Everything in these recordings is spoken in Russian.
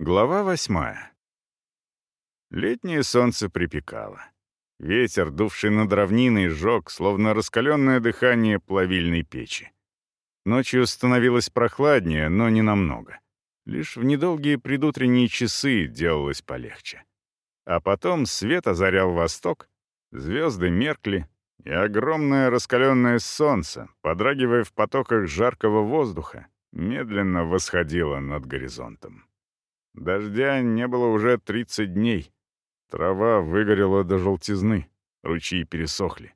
Глава восьмая. Летнее солнце припекало. Ветер, дувший над равниной, жег, словно раскаленное дыхание плавильной печи. Ночью становилось прохладнее, но не намного. Лишь в недолгие предутренние часы делалось полегче. А потом свет озарял восток, звезды меркли, и огромное раскаленное солнце, подрагивая в потоках жаркого воздуха, медленно восходило над горизонтом. Дождя не было уже 30 дней. Трава выгорела до желтизны, ручьи пересохли.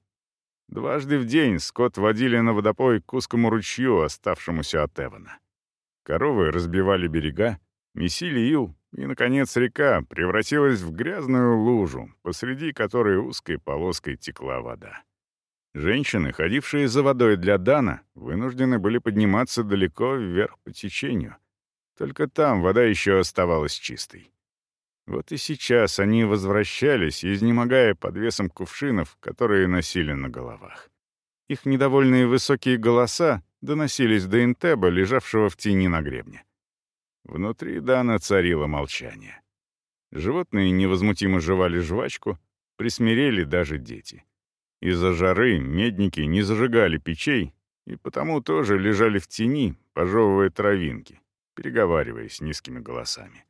Дважды в день скот водили на водопой к узкому ручью, оставшемуся от Эвана. Коровы разбивали берега, месили ил, и, наконец, река превратилась в грязную лужу, посреди которой узкой полоской текла вода. Женщины, ходившие за водой для Дана, вынуждены были подниматься далеко вверх по течению. Только там вода еще оставалась чистой. Вот и сейчас они возвращались, изнемогая под весом кувшинов, которые носили на головах. Их недовольные высокие голоса доносились до Интеба, лежавшего в тени на гребне. Внутри Дана царило молчание. Животные невозмутимо жевали жвачку, присмирели даже дети. Из-за жары медники не зажигали печей и потому тоже лежали в тени, пожевывая травинки, переговариваясь низкими голосами.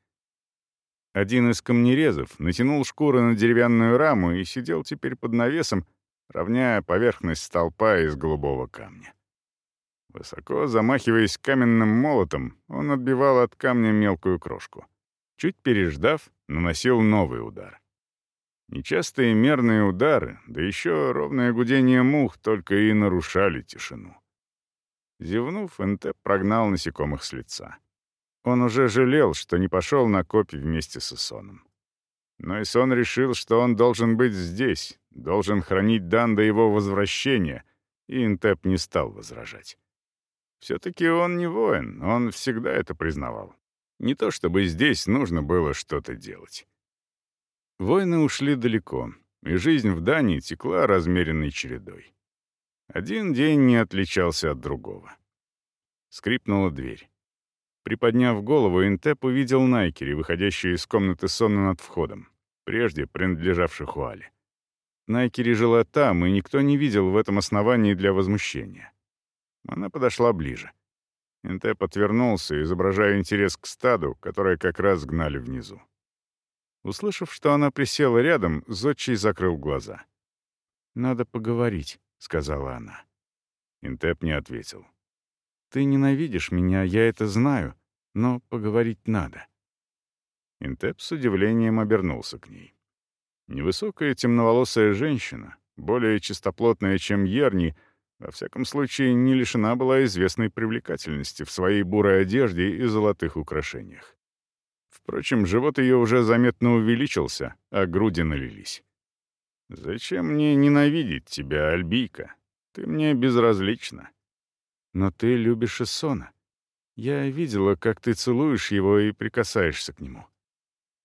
Один из камнерезов натянул шкуру на деревянную раму и сидел теперь под навесом, равняя поверхность столпа из голубого камня. Высоко замахиваясь каменным молотом, он отбивал от камня мелкую крошку. Чуть переждав, наносил новый удар. Нечастые мерные удары, да еще ровное гудение мух только и нарушали тишину. Зевнув, Энтеп прогнал насекомых с лица. Он уже жалел, что не пошел на копи вместе с Исоном. Но Исон решил, что он должен быть здесь, должен хранить Дан до его возвращения, и Интеп не стал возражать. Все-таки он не воин, он всегда это признавал. Не то чтобы здесь нужно было что-то делать. Войны ушли далеко, и жизнь в Дании текла размеренной чередой. Один день не отличался от другого. Скрипнула дверь. Приподняв голову, Интеп увидел Найкери, выходящую из комнаты сонно над входом, прежде принадлежавшей Хуале. Найкери жила там, и никто не видел в этом основании для возмущения. Она подошла ближе. Интеп отвернулся, изображая интерес к стаду, которое как раз гнали внизу. Услышав, что она присела рядом, Зодчий закрыл глаза. «Надо поговорить», — сказала она. Интеп не ответил. «Ты ненавидишь меня, я это знаю, но поговорить надо». Интеп с удивлением обернулся к ней. Невысокая темноволосая женщина, более чистоплотная, чем Ерни, во всяком случае, не лишена была известной привлекательности в своей бурой одежде и золотых украшениях. Впрочем, живот ее уже заметно увеличился, а груди налились. «Зачем мне ненавидеть тебя, Альбийка? Ты мне безразлична». «Но ты любишь Иссона. Я видела, как ты целуешь его и прикасаешься к нему».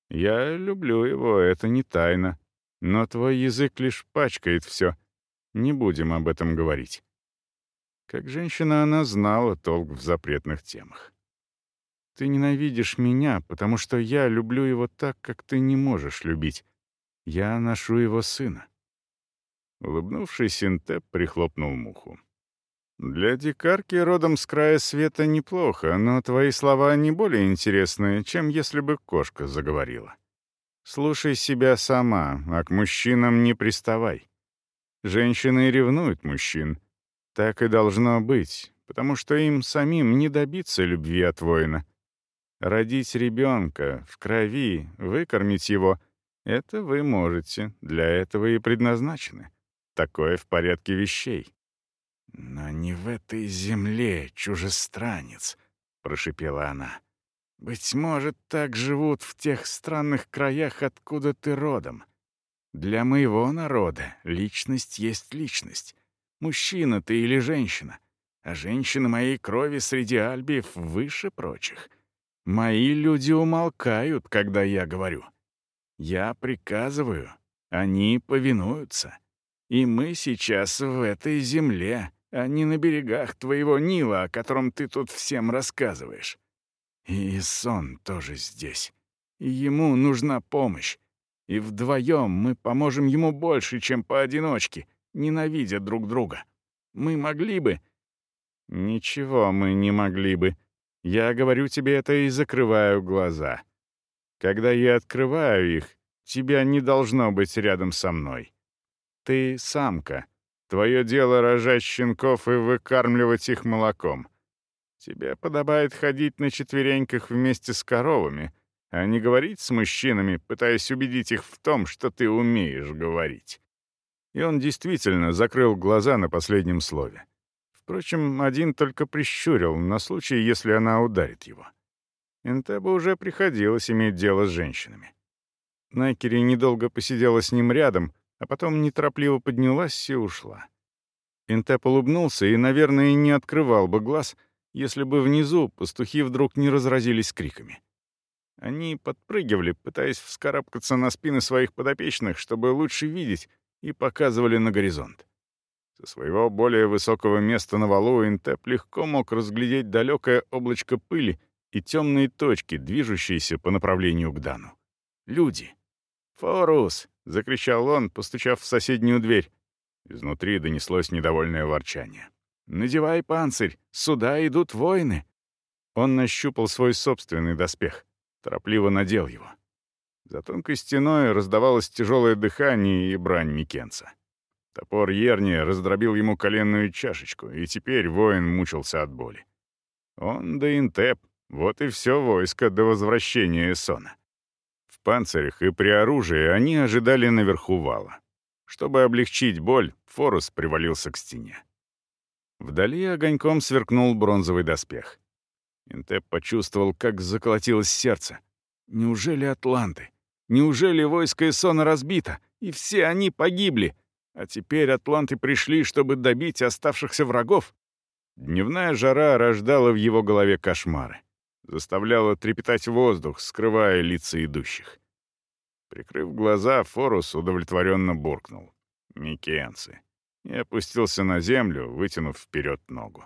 «Я люблю его, это не тайна. Но твой язык лишь пачкает все. Не будем об этом говорить». Как женщина она знала толк в запретных темах. Ты ненавидишь меня, потому что я люблю его так, как ты не можешь любить. Я ношу его сына». Улыбнувшись, Синтеп прихлопнул муху. «Для дикарки родом с края света неплохо, но твои слова не более интересные, чем если бы кошка заговорила. Слушай себя сама, а к мужчинам не приставай. Женщины ревнуют мужчин. Так и должно быть, потому что им самим не добиться любви от воина. Родить ребенка в крови, выкормить его — это вы можете, для этого и предназначены. Такое в порядке вещей. «Но не в этой земле, чужестранец», — прошипела она. «Быть может, так живут в тех странных краях, откуда ты родом. Для моего народа личность есть личность. Мужчина ты или женщина. А женщина моей крови среди альбиев выше прочих. Мои люди умолкают, когда я говорю. Я приказываю, они повинуются. И мы сейчас в этой земле, а не на берегах твоего Нила, о котором ты тут всем рассказываешь. И сон тоже здесь. И ему нужна помощь. И вдвоем мы поможем ему больше, чем поодиночке, ненавидя друг друга. Мы могли бы...» «Ничего мы не могли бы. Я говорю тебе это и закрываю глаза. Когда я открываю их, тебя не должно быть рядом со мной. Ты самка. Твое дело рожать щенков и выкармливать их молоком. Тебе подобает ходить на четвереньках вместе с коровами, а не говорить с мужчинами, пытаясь убедить их в том, что ты умеешь говорить». И он действительно закрыл глаза на последнем слове. Впрочем, один только прищурил на случай, если она ударит его. Энтебу уже приходилось иметь дело с женщинами. Найкери недолго посидела с ним рядом, а потом неторопливо поднялась и ушла. Интеп улыбнулся и, наверное, не открывал бы глаз, если бы внизу пастухи вдруг не разразились криками. Они подпрыгивали, пытаясь вскарабкаться на спины своих подопечных, чтобы лучше видеть, и показывали на горизонт. Со своего более высокого места на валу Интеп легко мог разглядеть далекое облачко пыли и темные точки, движущиеся по направлению к Дану. Люди. «Форус!» — закричал он, постучав в соседнюю дверь. Изнутри донеслось недовольное ворчание. «Надевай панцирь! Сюда идут воины!» Он нащупал свой собственный доспех, торопливо надел его. За тонкой стеной раздавалось тяжелое дыхание и брань Микенца. Топор Ерни раздробил ему коленную чашечку, и теперь воин мучился от боли. Он да интеп, вот и все войско до возвращения Эсона. Панцирях и при оружии они ожидали наверху вала. Чтобы облегчить боль, Форус привалился к стене. Вдали огоньком сверкнул бронзовый доспех. Интеп почувствовал, как заколотилось сердце. Неужели атланты? Неужели войско Эсона разбито, и все они погибли? А теперь атланты пришли, чтобы добить оставшихся врагов? Дневная жара рождала в его голове кошмары. Заставляла трепетать воздух, скрывая лица идущих. Прикрыв глаза, Форус удовлетворенно буркнул. «Микенцы!» и опустился на землю, вытянув вперед ногу.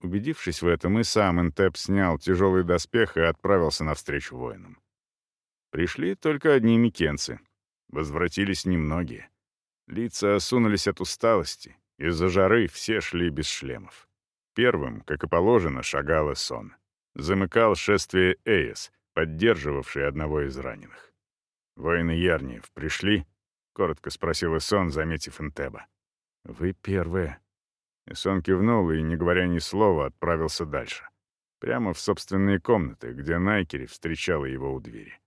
Убедившись в этом, и сам Интеп снял тяжелый доспех и отправился навстречу воинам. Пришли только одни микенцы. Возвратились немногие. Лица осунулись от усталости. Из-за жары все шли без шлемов. Первым, как и положено, шагал Эсон. Замыкал шествие Эйс, поддерживавший одного из раненых. «Воины Ярниев пришли?» — коротко спросил Эсон, заметив Интеба. «Вы первые». Эсон кивнул и, не говоря ни слова, отправился дальше. Прямо в собственные комнаты, где Найкери встречала его у двери.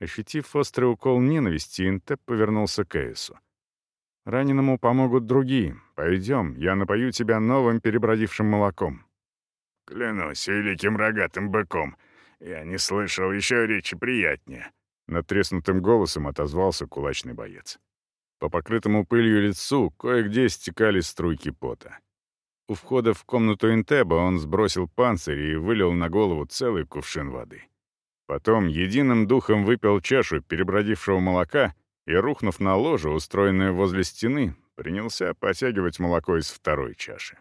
Ощутив острый укол ненависти, Интеп повернулся к Эйсу. Раненому помогут другие. Пойдем, я напою тебя новым перебродившим молоком». «Клянусь великим рогатым быком, я не слышал еще речи приятнее», — натреснутым голосом отозвался кулачный боец. По покрытому пылью лицу кое-где стекали струйки пота. У входа в комнату Интеба он сбросил панцирь и вылил на голову целый кувшин воды. Потом единым духом выпил чашу перебродившего молока и, рухнув на ложе, устроенное возле стены, принялся потягивать молоко из второй чаши.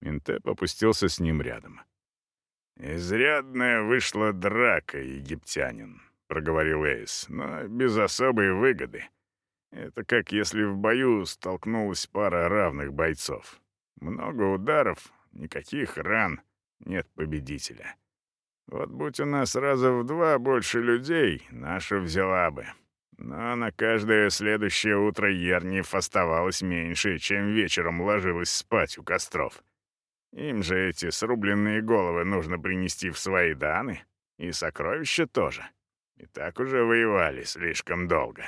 Интеп опустился с ним рядом. «Изрядная вышла драка, египтянин», — проговорил Эйс, — «но без особой выгоды. Это как если в бою столкнулась пара равных бойцов. Много ударов, никаких ран, нет победителя. Вот будь у нас раза в два больше людей, наша взяла бы. Но на каждое следующее утро Ерниев оставалось меньше, чем вечером ложилась спать у костров. Им же эти срубленные головы нужно принести в свои даны, и сокровища тоже. И так уже воевали слишком долго.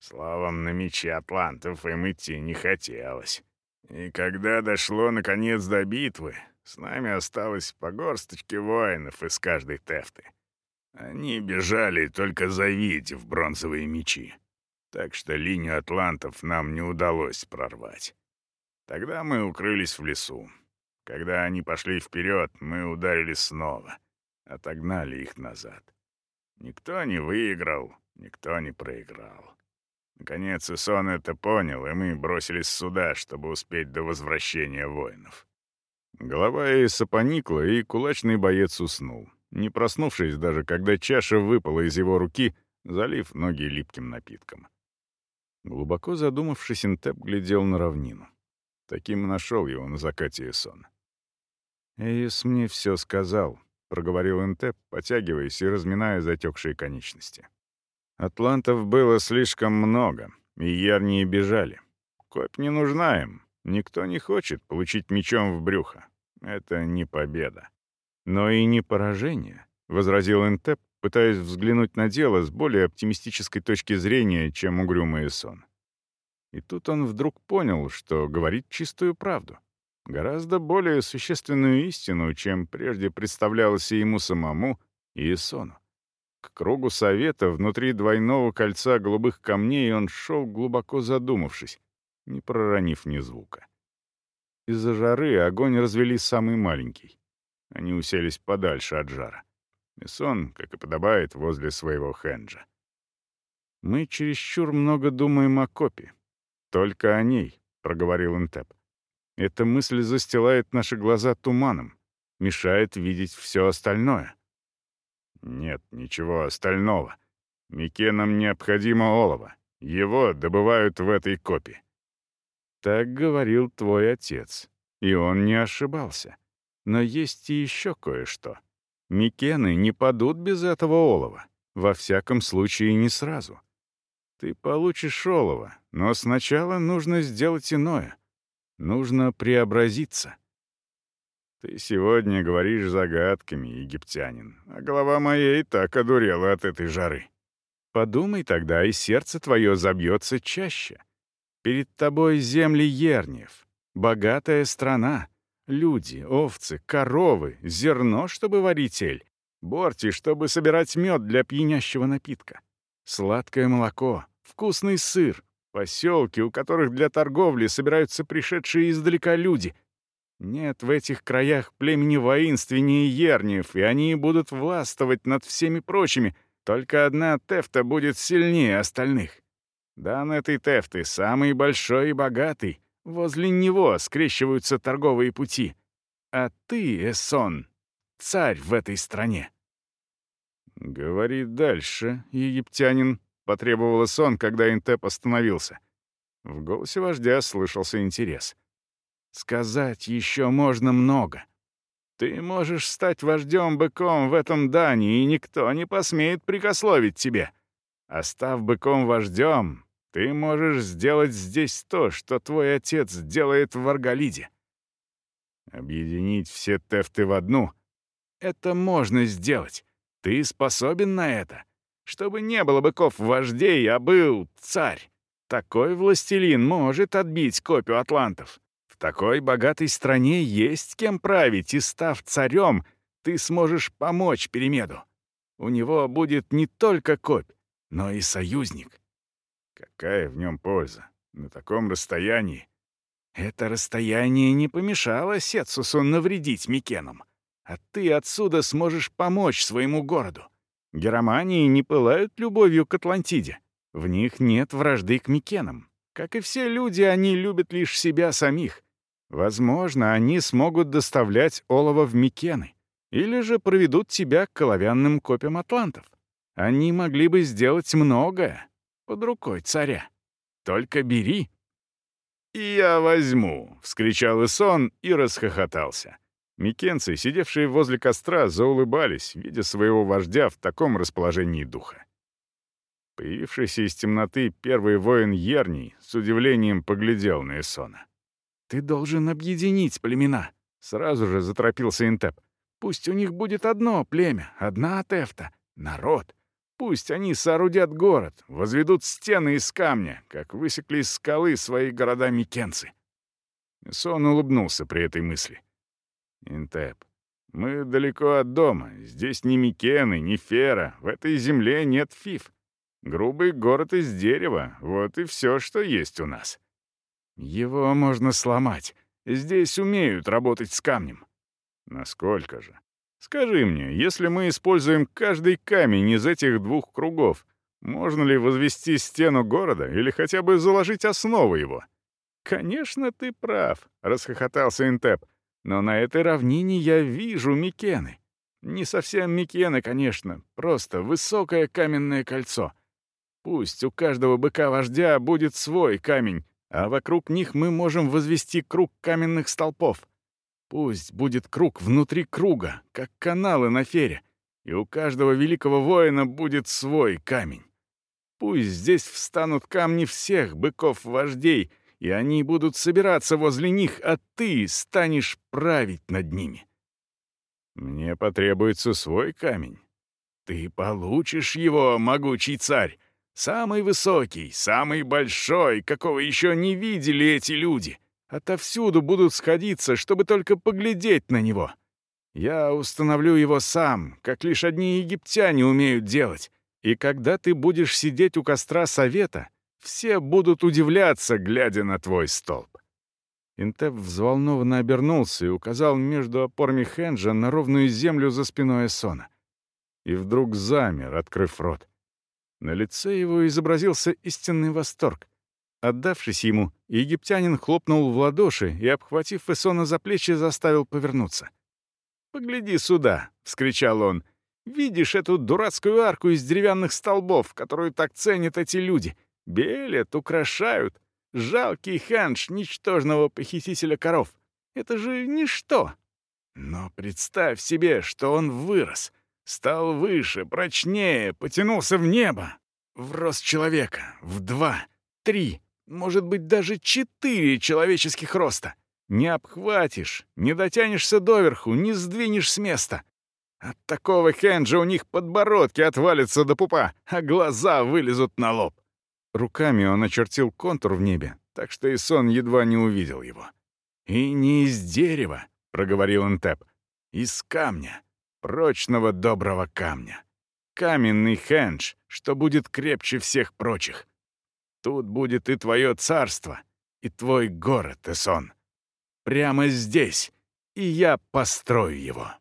Словом, на мече атлантов им идти не хотелось. И когда дошло, наконец, до битвы, с нами осталось по горсточке воинов из каждой тефты. Они бежали, только завидев бронзовые мечи. Так что линию атлантов нам не удалось прорвать. Тогда мы укрылись в лесу. Когда они пошли вперед, мы ударили снова. Отогнали их назад. Никто не выиграл, никто не проиграл. Наконец Исон это понял, и мы бросились сюда, чтобы успеть до возвращения воинов. Голова Эйса поникла, и кулачный боец уснул, не проснувшись даже, когда чаша выпала из его руки, залив ноги липким напитком. Глубоко задумавшись, Интеп глядел на равнину. Таким нашел его на закате сон. «Эйс мне все сказал», — проговорил Интеп, потягиваясь и разминая затекшие конечности. «Атлантов было слишком много, и ярнии бежали. Копь не нужна им, Никто не хочет получить мечом в брюхо. Это не победа. Но и не поражение, — возразил Энтеп, пытаясь взглянуть на дело с более оптимистической точки зрения, чем угрюмый сон. И тут он вдруг понял, что говорит чистую правду. Гораздо более существенную истину, чем прежде представлялось ему самому и Исону. К кругу совета внутри двойного кольца голубых камней он шел, глубоко задумавшись, не проронив ни звука. Из-за жары огонь развели самый маленький. Они уселись подальше от жара. Мессон, как и подобает, возле своего хенджа. «Мы чересчур много думаем о копе. Только о ней», — проговорил Интеп. «Эта мысль застилает наши глаза туманом, мешает видеть все остальное». «Нет ничего остального. Микенам необходимо олово. Его добывают в этой копе. Так говорил твой отец. И он не ошибался. Но есть и еще кое-что. Микены не падут без этого олова. Во всяком случае, не сразу. Ты получишь олово, но сначала нужно сделать иное. Нужно преобразиться. Ты сегодня говоришь загадками, египтянин, а голова моя и так одурела от этой жары. Подумай тогда, и сердце твое забьется чаще. Перед тобой земли Ерниев, богатая страна, люди, овцы, коровы, зерно, чтобы варить эль, борти, чтобы собирать мед для пьянящего напитка, сладкое молоко, вкусный сыр, поселки, у которых для торговли собираются пришедшие издалека люди. Нет в этих краях племени воинственнее Ерниев, и они будут властвовать над всеми прочими, только одна Тефта будет сильнее остальных. Дан этой Тефты самый большой и богатый. Возле него скрещиваются торговые пути. А ты, Эсон, царь в этой стране. «Говори дальше, египтянин», — потребовал Эсон, когда Интеп остановился. В голосе вождя слышался интерес. «Сказать еще можно много. Ты можешь стать вождем-быком в этом Дане, и никто не посмеет прикословить тебе. А став быком-вождем, ты можешь сделать здесь то, что твой отец делает в Арголиде. Объединить все тефты в одну — это можно сделать. Ты способен на это. Чтобы не было быков-вождей, а был царь. Такой властелин может отбить копию атлантов. В такой богатой стране есть кем править, и став царем, ты сможешь помочь Перемеду. У него будет не только копь, но и союзник. Какая в нем польза? На таком расстоянии? Это расстояние не помешало Сетсусу навредить Микенам. А ты отсюда сможешь помочь своему городу. Геромании не пылают любовью к Атлантиде. В них нет вражды к Микенам. Как и все люди, они любят лишь себя самих. Возможно, они смогут доставлять олово в Микены. Или же проведут тебя к коловянным копьям атлантов. Они могли бы сделать многое, под рукой царя. Только бери». «Я возьму!» — вскричал Исон и расхохотался. Микенцы, сидевшие возле костра, заулыбались, видя своего вождя в таком расположении духа. Появившийся из темноты первый воин Ерний с удивлением поглядел на Эсона. «Ты должен объединить племена», — сразу же заторопился Интеп. «Пусть у них будет одно племя, одна Атефта, народ. Пусть они соорудят город, возведут стены из камня, как высекли из скалы свои города микенцы. Сон улыбнулся при этой мысли. «Интеп, мы далеко от дома. Здесь ни Микены, ни Фера. В этой земле нет фиф. Грубый город из дерева. Вот и все, что есть у нас. Его можно сломать. Здесь умеют работать с камнем. Насколько же? Скажи мне, если мы используем каждый камень из этих двух кругов, можно ли возвести стену города или хотя бы заложить основу его? «Конечно, ты прав», — расхохотался Интеп. Но на этой равнине я вижу Микены. Не совсем Микены, конечно, просто высокое каменное кольцо. Пусть у каждого быка-вождя будет свой камень, а вокруг них мы можем возвести круг каменных столпов. Пусть будет круг внутри круга, как каналы на фере, и у каждого великого воина будет свой камень. Пусть здесь встанут камни всех быков-вождей, и они будут собираться возле них, а ты станешь править над ними. Мне потребуется свой камень. Ты получишь его, могучий царь, самый высокий, самый большой, какого еще не видели эти люди. Отовсюду будут сходиться, чтобы только поглядеть на него. Я установлю его сам, как лишь одни египтяне умеют делать. И когда ты будешь сидеть у костра совета, все будут удивляться, глядя на твой столб». Интеп взволнованно обернулся и указал между опорами Хенджа на ровную землю за спиной Эссона. И вдруг замер, открыв рот. На лице его изобразился истинный восторг. Отдавшись ему, египтянин хлопнул в ладоши и, обхватив Эссона за плечи, заставил повернуться. «Погляди сюда!» — вскричал он. «Видишь эту дурацкую арку из деревянных столбов, которую так ценят эти люди? Белят, украшают. Жалкий ханш ничтожного похитителя коров. Это же ничто. Но представь себе, что он вырос, стал выше, прочнее, потянулся в небо. В рост человека, в два, три, может быть, даже четыре человеческих роста. Не обхватишь, не дотянешься доверху, не сдвинешь с места. От такого хенджа у них подбородки отвалятся до пупа, а глаза вылезут на лоб. Руками он очертил контур в небе, так что Исон едва не увидел его. «И не из дерева», — проговорил Антеп, — «из камня, прочного доброго камня. Каменный хендж, что будет крепче всех прочих. Тут будет и твое царство, и твой город, Эсон. Прямо здесь, и я построю его».